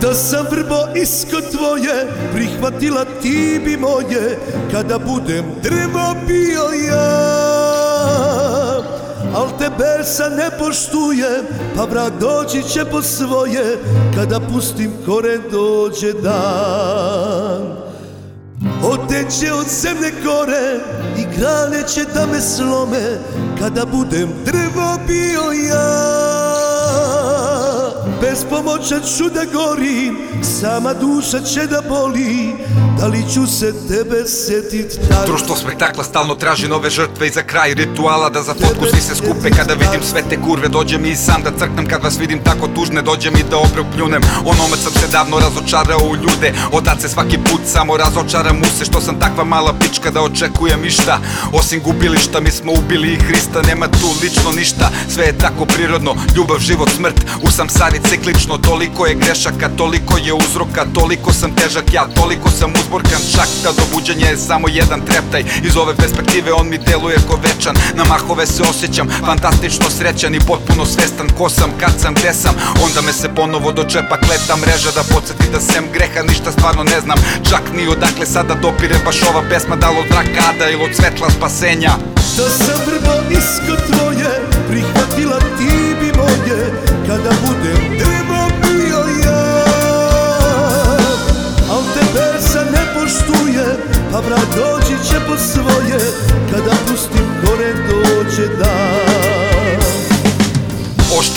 Da sam vrbo isko tvoje Prihvatila ti bi moje Kada budem drvo bio ja. Al te bersa ne poštuje Pa vrat doći će po svoje Kada pustim kore dođe dan. Oteće od zemlje gore I grane će da me slome Kada budem drvo bio ja Bez pomoća ću da gorim Sama duša će da boli. Da li ću se tebe setit tad? Društvo spektakla stalno traži nove žrtve I za kraj rituala da za fotku svi se skupe. Kada vidim sve te kurve dođe mi i sam da crknem. Kad vas vidim tako tužne dođe mi da obrok pljunem. Onome sam se davno razočarao u ljude. Odad se svaki put samo razočaram u se Što sam takva mala pička da očekujem išta. Osim gubilišta mi smo ubili i Hrista. Nema tu lično ništa. Sve je tako prirodno. Ljubav, život, smrt. U samsari ciklično Toliko je grešaka, toliko je uzroka Toliko sam težak ja, toliko sam uzborkan Čak da do buđenja je samo jedan treptaj. Iz ove perspektive on mi deluje ko večan Na mahove se osjećam fantastično srećan I potpuno svestan ko sam, kad sam, gde sam. Onda me se ponovo dočepa kleta mreža Da podsjeti da sem greha ništa stvarno ne znam. Čak ni odakle sada dopire baš ova pesma Da li od vraka ada ili od svetla spasenja. Da sam vrbo isko tvoje Prihvatila ti bi moje poštuje Pa vrat doći će po svoje. Kada pustim gore dođe dan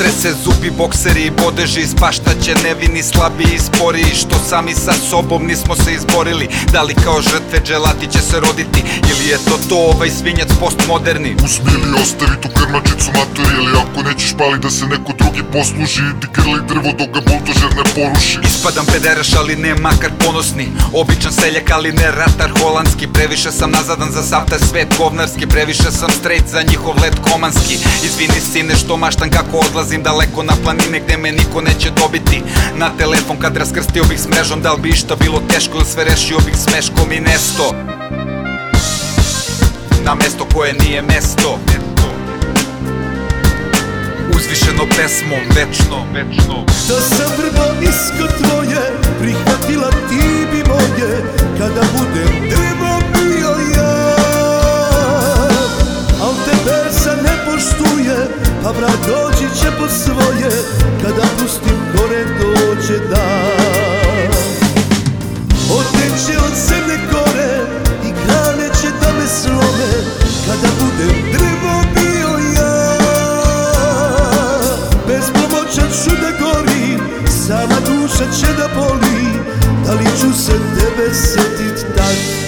Oštre se zubi, bokseri i bodeži Ispaštaće nevini, slabi i sporiji Što sami sa sobom nismo se izborili. Da li kao žrtve dželati će se roditi? Ili je to to ovaj svinjac postmoderni? Uzmi ili ostavi tu krmačicu matori Ili ako nećeš pali da se neko drugi posluži Idi grli drvo dok ga buldožer ne poruši. Ispadam pederaš ali ne makar ponosni. Običan seljak ali ne ratar holandski. Previše sam nazadan za sav taj svet govnarski. Previše sam straight za njihov let komanski. Izvini sine što maštam kako odlazim daleko na planine gde me niko neće dobiti. Na telefon kad raskrstio bih s mrežom Da li bi išta bilo teško ili sve rešio bih smeškom i nesto. Na mesto koje nije mesto. Uzvišeno pesmom, večno, večno Da sam vrbo isko tvoje Prihvatila ti bi moje Kada budem drvo bio ja. Al te berza ne poštuje Pa vrat po svoje Kada pustim gore dođe dan Oteće od zemlje gore I grane će da me slome Kada budem drvo bio ja. Bez pomoća ću da gorim Sama duša će da boli Da li ću se tebe setit tad